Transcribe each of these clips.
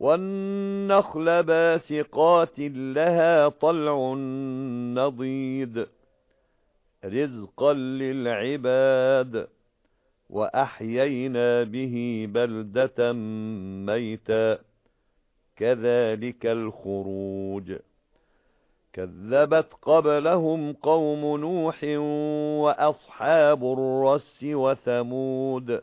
وَالنَّخْلَ بَاسِقَاتٍ لَهَا طَلْعٌ نَضِيدٌ رِزْقًا لِلْعِبَادِ وَأَحْيَيْنَا بِهِ بَلْدَةً مَيْتًا كَذَلِكَ الْخُرُوجُ. كَذَّبَتْ قَبْلَهُمْ قَوْمُ نُوحٍ وَأَصْحَابُ الرَّسِّ وَثَمُودُ.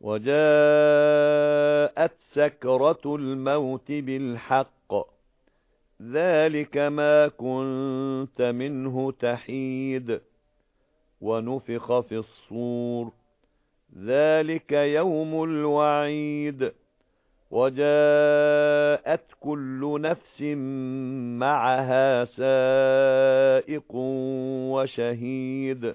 وَجَاءَتْ سَكْرَةُ الْمَوْتِ بِالْحَقِّ. ذَلِكَ مَا كُنتَ مِنْهُ تَحِيدُ. وَنُفِخَ فِي الصُّورِ. ذَلِكَ يَوْمُ الْوَعِيدِ. وَجَاءَتْ كُلُّ نَفْسٍ مَعَهَا سَائِقٌ وَشَهِيدٌ.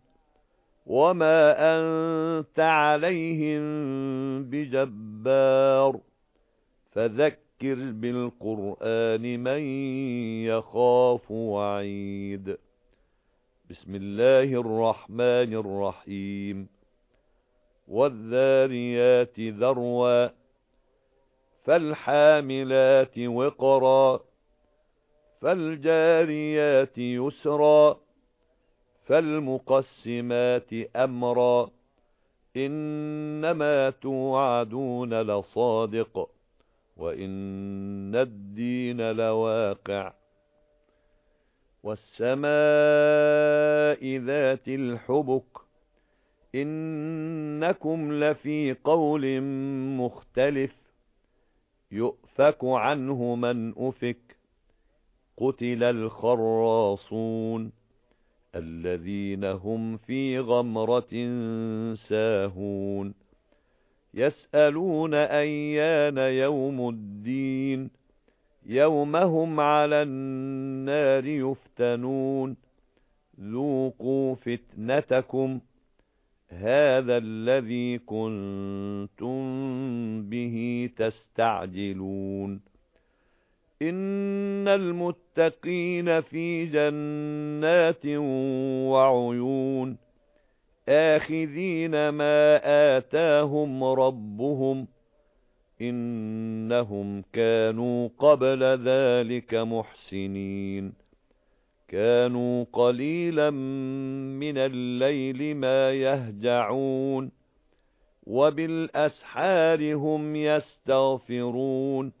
وَمَا أَنْتَ عَلَيْهِمْ بِجَبَّارٍ فَذَكِّرْ بِالْقُرْآنِ مَن يَخَافُ وَعِيدِ بِسْمِ اللَّهِ الرَّحْمَنِ الرَّحِيمِ وَالذَّارِيَاتِ ذَرْوًا فَالْحَامِلَاتِ وِقْرًا فَالْجَارِيَاتِ يُسْرًا فَالْمُقَسِّمَاتِ أَمْرًا إِنَّمَا تُوعَدُونَ لَصَادِقٌ وَإِنَّ الدِّينَ لَوَاقِعٌ وَالسَّمَاءِ ذَاتِ الْحُبُكِ إِنَّكُمْ لَفِي قَوْلٍ مُخْتَلِفٍ يُؤْفَكُ عَنْهُ مَنْ أُفِكَ قُتِلَ الْخَرَّاصُونَ الَّذِينَ هُمْ فِي غَمْرَةٍ سَاهُونَ. يَسْأَلُونَ أَيَّانَ يَوْمُ الدِّينِ. يَوْمَ هُمْ عَلَى النَّارِ يُفْتَنُونَ. ذُوقُوا فِتْنَتَكُمْ. هَذَا الَّذِي كُنتُم بِهِ تَسْتَعْجِلُونَ. إِنَّ الْمُتَّقِينَ فِي جَنَّاتٍ وَعُيُونٍ آخِذِينَ مَا آتَاهُمْ رَبُّهُمْ إِنَّهُمْ كَانُوا قَبْلَ ذَلِكَ مُحْسِنِينَ كَانُوا قَلِيلًا مِنَ اللَّيْلِ مَا يَهْجَعُونَ وَبِالْأَسْحَارِ هُمْ يَسْتَغْفِرُونَ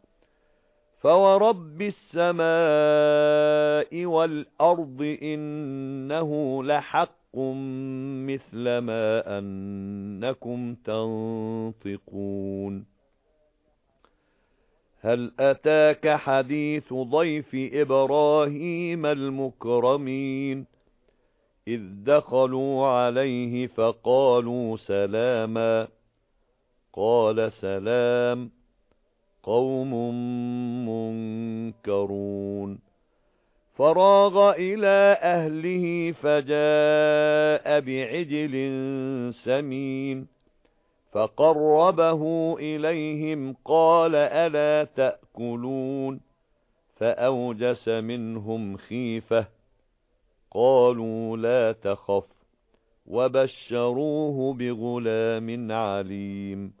فَوَرَبِّ السَّمَاءِ وَالْأَرْضِ إِنَّهُ لَحَقٌّ مِثْلَ مَا أَنَّكُمْ تَنطِقُونَ هل أتاك حديث ضيف إبراهيم المكرمين إذ دخلوا عليه فقالوا سلاما قال سلام قوم منكرون. فراغ إلى أهله فجاء بعجل سمين. فقربه إليهم قال ألا تأكلون؟ فأوجس منهم خيفة. قالوا لا تخف. وبشروه بغلام عليم.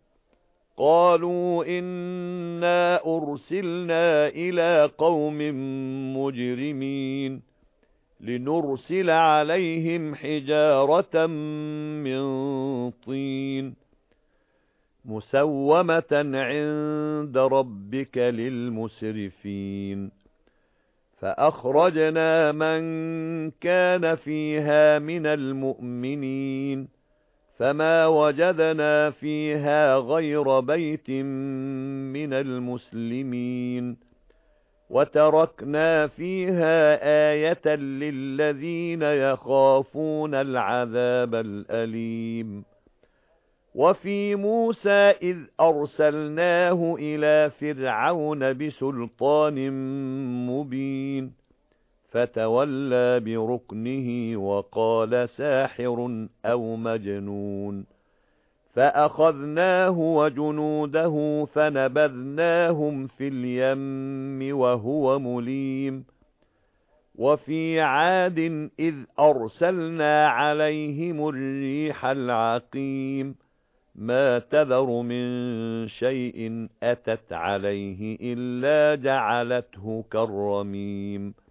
قالوا إنا أرسلنا إلى قوم مجرمين لنرسل عليهم حجارة من طين مُسَوَّمَةً عِندَ رَبِّكَ لِلْمُسْرِفِينَ فَأَخْرَجْنَا مَن كَانَ فِيهَا مِنَ الْمُؤْمِنِينَ فَمَا وَجَدْنَا فِيهَا غَيْرَ بَيْتٍ مِنَ الْمُسْلِمِينَ وَتَرَكْنَا فِيهَا آيَةً لِلَّذِينَ يَخَافُونَ الْعَذَابَ الْأَلِيمَ وَفِي مُوسَى إِذْ أَرْسَلْنَاهُ إِلَى فِرْعَوْنَ بِسُلْطَانٍ مُبِينٍ فَتَوَلَّى بِرُكْنِهِ وَقَالَ سَاحِرٌ أَوْ مَجْنُونٌ. فَأَخَذْنَاهُ وَجُنُودَهُ فَنَبَذْنَاهُمْ فِي الْيَمِّ وَهُوَ مُلِيمٌ. وَفِي عَادٍ إِذْ أَرْسَلْنَا عَلَيْهِمُ الرِّيحَ الْعَقِيمَ. مَا تَذَرُ مِن شَيْءٍ أَتَتْ عَلَيْهِ إِلَّا جَعَلَتْهُ كَالرَّمِيمِ.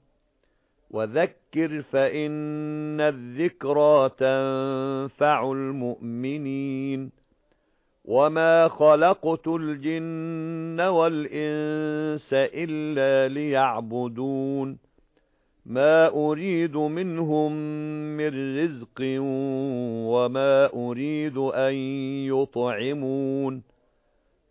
وَذَكِّرْ فَإِنَّ الذِّكْرَى تَنفَعُ الْمُؤْمِنِينَ. وَمَا خَلَقْتُ الْجِنَّ وَالْإِنسَ إِلَّا لِيَعْبُدُونِ. مَا أُرِيدُ مِنْهُمْ مِنْ رِزْقٍ وَمَا أُرِيدُ أَنْ يُطْعِمُونِ.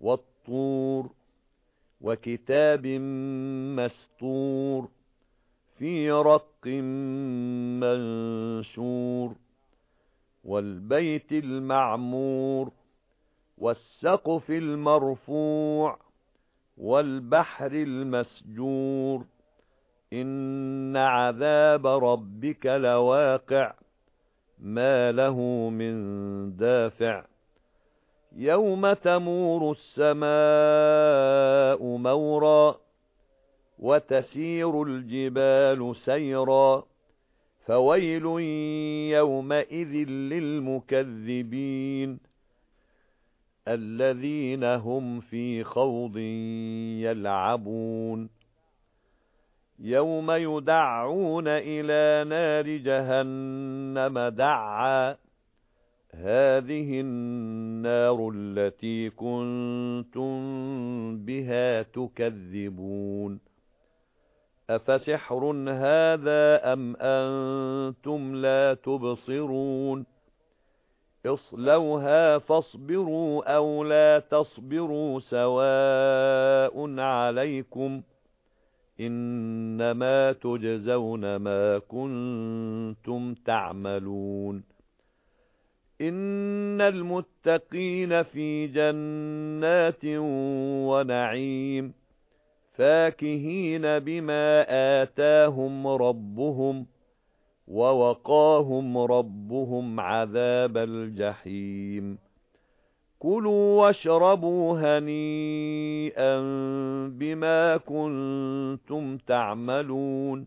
وَالطُّورِ وَكِتَابٍ مَّسْطُورٍ فِي رَقٍّ مَّنشُورٍ وَالْبَيْتِ الْمَعْمُورِ وَالسَّقْفِ الْمَرْفُوعِ وَالْبَحْرِ الْمَسْجُورِ إِنَّ عَذَابَ رَبِّكَ لَوَاقِعٌ مَا لَهُ مِن دَافِعٍ يَوْمَ تَمُورُ السَّمَاءُ مَوْرًا وَتَسِيرُ الْجِبَالُ سَيْرًا فَوَيْلٌ يَوْمَئِذٍ لِلْمُكَذِّبِينَ الَّذِينَ هُمْ فِي خَوْضٍ يَلْعَبُونَ يَوْمَ يُدَعُّونَ إِلَى نَارِ جَهَنَّمَ دَعًّا هَذِهِ النَّارُ الَّتِي كُنتُم بِهَا تُكَذِّبُونَ. أَفَسِحْرٌ هَذَا أَمْ أَنْتُمْ لَا تُبْصِرُونَ؟ اصْلَوْهَا فاصْبِرُوا أَوْ لَا تَصْبِرُوا سَوَاءٌ عَلَيْكُمْ. إِنَّمَا تُجْزَوْنَ مَا كُنتُمْ تَعْمَلُونَ. إِنَّ الْمُتَّقِينَ فِي جَنَّاتٍ وَنَعِيمٍ فَاكِهِينَ بِمَا آتَاهُمْ رَبُّهُمْ وَوَقَاهُمْ رَبُّهُمْ عَذَابَ الْجَحِيمِ كُلُوا وَاشْرَبُوا هَنِيئًا بِمَا كُنتُمْ تَعْمَلُونَ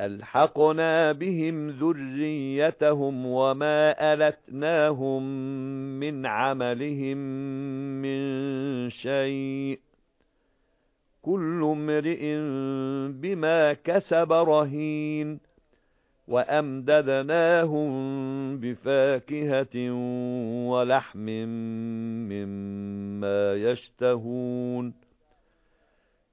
أَلْحَقْنَا بِهِمْ ذُرِّيَّتَهُمْ وَمَا أَلَتْنَاهُمْ مِنْ عَمَلِهِمْ مِنْ شَيْءٍ كُلُّ امْرِئٍ بِمَا كَسَبَ رَهِينٌ وَأَمْدَدْنَاهُمْ بِفَاكِهَةٍ وَلَحْمٍ مِّمَّا يَشْتَهُونَ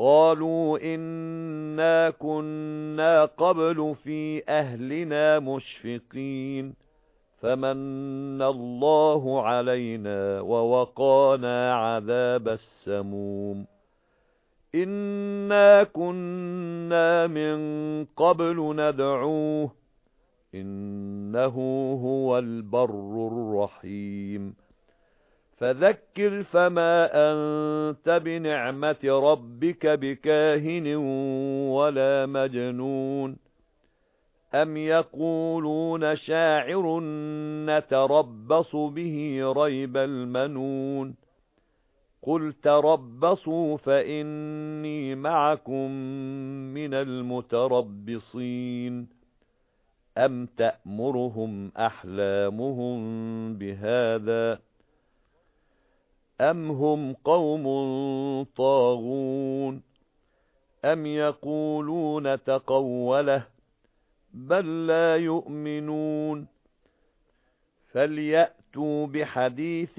قَالُوا إِنَّا كُنَّا قَبْلُ فِي أَهْلِنَا مُشْفِقِينَ فَمَنَّ اللَّهُ عَلَيْنَا وَوَقَانَا عَذَابَ السَّمُومِ إِنَّا كُنَّا مِن قَبْلُ نَدْعُوهُ إِنَّهُ هُوَ الْبَرُّ الرَّحِيمُ فَذَكِّرْ فَمَا أَنْتَ بِنِعْمَةِ رَبِّكَ بِكَاهِنٍ وَلَا مَجْنُونٍ أَمْ يَقُولُونَ شَاعِرٌ نَتَرَبَّصُ بِهِ رَيْبَ الْمَنُونِ قُلْ تَرَبَّصُوا فَإِنِّي مَعَكُمْ مِنَ الْمُتَرَبِّصِينَ أَمْ تَأْمُرُهُمْ أَحْلَامُهُمْ بِهَذَا أَمْ هُمْ قَوْمٌ طَاغُونَ أَمْ يَقُولُونَ تَقَوَّلَهُ بَل لَّا يُؤْمِنُونَ فَلْيَأْتُوا بِحَدِيثٍ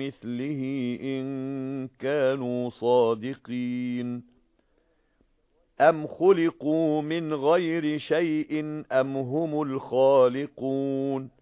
مِثْلِهِ إِن كَانُوا صَادِقِينَ أَمْ خُلِقُوا مِنْ غَيْرِ شَيْءٍ أَمْ هُمُ الْخَالِقُونَ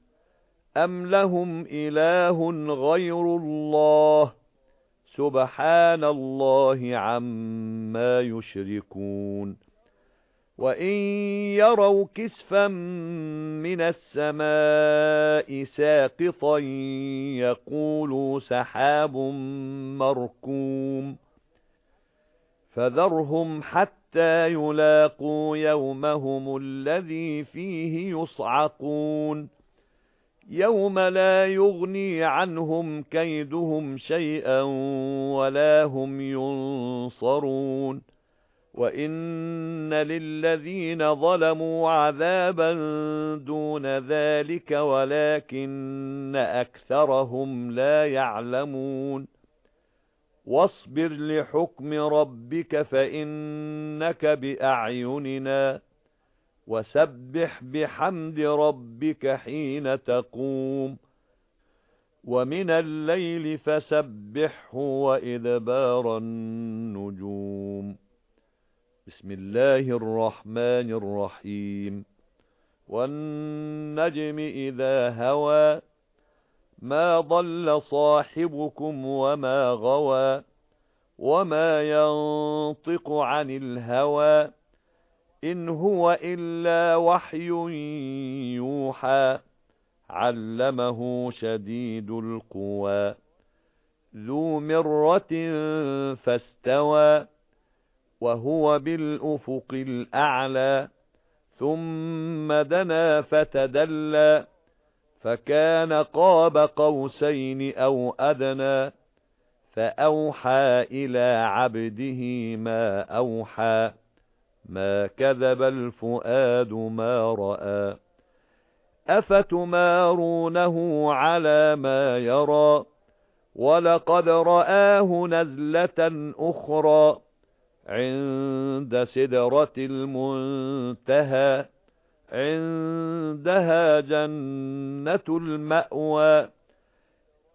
أَمْ لَهُمْ إِلَٰهٌ غَيْرُ اللَّهِ سُبْحَانَ اللَّهِ عَمَّا يُشْرِكُونَ وَإِن يَرَوْا كِسْفًا مِنَ السَّمَاءِ سَاقِطًا يَقُولُوا سَحَابٌ مَّرْكُومٌ فَذَرْهُمْ حَتَّى يُلاقُوا يَوْمَهُمُ الَّذِي فِيهِ يُصْعَقُونَ يَوْمَ لَا يُغْنِي عَنْهُمْ كَيْدُهُمْ شَيْئًا وَلَا هُمْ يُنصَرُونَ وَإِنَّ لِلَّذِينَ ظَلَمُوا عَذَابًا دُونَ ذَلِكَ وَلَكِنَّ أَكْثَرَهُمْ لَا يَعْلَمُونَ وَاصْبِرْ لِحُكْمِ رَبِّكَ فَإِنَّكَ بِأَعْيُنِنَا وَسَبِّحْ بِحَمْدِ رَبِّكَ حِينَ تَقُومُ. وَمِنَ اللَّيْلِ فَسَبِّحْهُ وَإِدْبَارَ النُّجُومِ. بسم الله الرحمن الرحيم. والنجم إذا هوى ما ضل صاحبكم وما غوى وما ينطق عن الهوى. إن هو إلا وحي يوحى علمه شديد القوى. ذو مرة فاستوى وَهُوَ بِالْأُفُقِ الْأَعْلَى. ثُمَّ دَنَا فَتَدَلَّى فَكَانَ قَابَ قَوْسَيْنِ أَوْ أَدْنَى. فَأَوْحَى إِلَى عَبْدِهِ مَا أَوْحَى. مَا كَذَبَ الْفُؤَادُ مَا رَأَى. أَفَتُمَارُونَهُ عَلَى مَا يَرَى؟ وَلَقَدْ رَآهُ نَزْلَةً أُخْرَى عِندَ سِدْرَةِ الْمُنتَهَى. عِندَهَا جَنَّةُ الْمَأْوَى.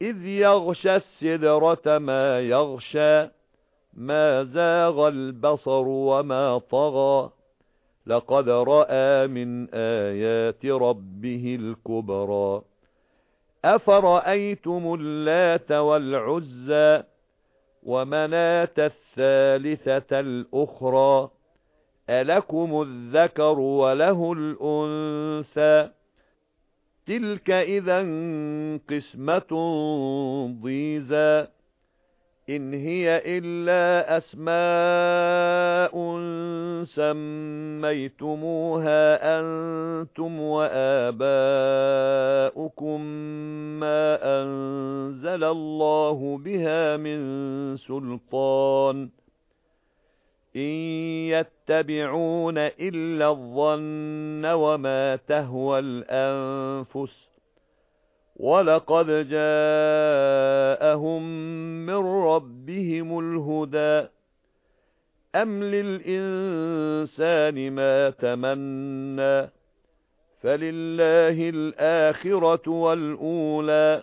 إِذْ يَغْشَى السِّدْرَةَ مَا يَغْشَى. مَا زَاغَ الْبَصَرُ وَمَا طَغَى. لَقَدْ رَأَى مِنْ آيَاتِ رَبِّهِ الْكُبْرَى. أَفَرَأَيْتُمُ اللَّاتَ وَالْعُزَّى وَمَنَاةَ الثَّالِثَةَ الْأُخْرَى؟ أَلَكُمُ الذَّكَرُ وَلَهُ الْأُنثَى؟ تِلْكَ إِذًا قِسْمَةٌ ضِيزَى. إِنْ هِيَ إِلَّا أَسْمَاءٌ سَمَّيْتُمُوهَا أَنْتُمْ وَآبَاؤُكُمْ مَا أَنزَلَ اللَّهُ بِهَا مِنْ سُلْطَانٍ إِنْ يَتَّبِعُونَ إِلَّا الظَّنَّ وَمَا تَهْوَى الْأَنفُسُ وَلَقَدْ جَاءَهُم مِّن رَّبِّهِمُ الْهُدَى أَمْ لِلْإِنسَانِ مَا تَمَنَّى فَلِلَّهِ الْآخِرَةُ وَالْأُولَى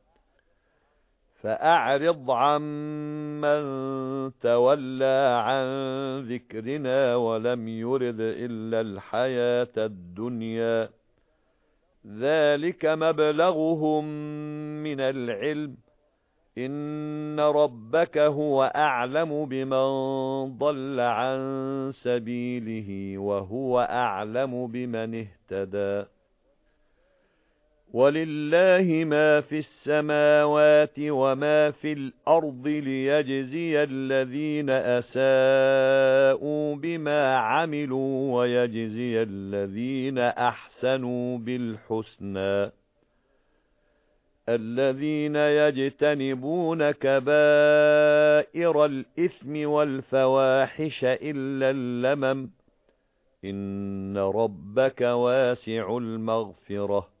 فأعرض عمن تولى عن ذكرنا ولم يرد إلا الحياة الدنيا. ذلك مبلغهم من العلم. إن ربك هو أعلم بمن ضل عن سبيله وهو أعلم بمن اهتدى. وَلِلَّهِ مَا فِي السَّمَاوَاتِ وَمَا فِي الْأَرْضِ لِيَجْزِيَ الَّذِينَ أَسَاءُوا بِمَا عَمِلُوا وَيَجْزِيَ الَّذِينَ أَحْسَنُوا بِالْحُسْنَى الَّذِينَ يَجْتَنِبُونَ كَبَائِرَ الْإِثْمِ وَالْفَوَاحِشَ إِلَّا اللَّمَمَ إِنَّ رَبَّكَ وَاسِعُ الْمَغْفِرَةِ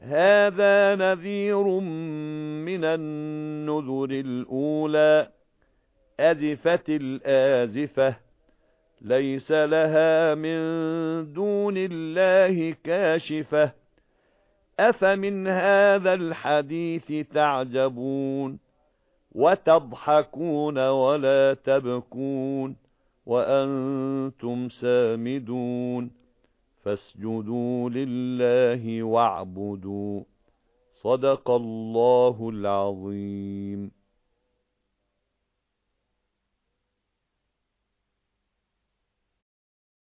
هَذَا نَذِيرٌ مِنَ النُّذُرِ الْأُولَى أَزِفَتِ الْآزِفَةُ لَيْسَ لَهَا مِن دُونِ اللَّهِ كَاشِفَةٌ. أَفَمِنْ هَذَا الْحَدِيثِ تَعْجَبُونَ؟ وَتَضْحَكُونَ وَلَا تَبْكُونَ؟ وَأَنْتُمْ سَامِدُونَ؟ فَاسْجُدُوا لِلَّهِ وَاعْبُدُوا. صَدَقَ اللَّهُ الْعَظِيمُ.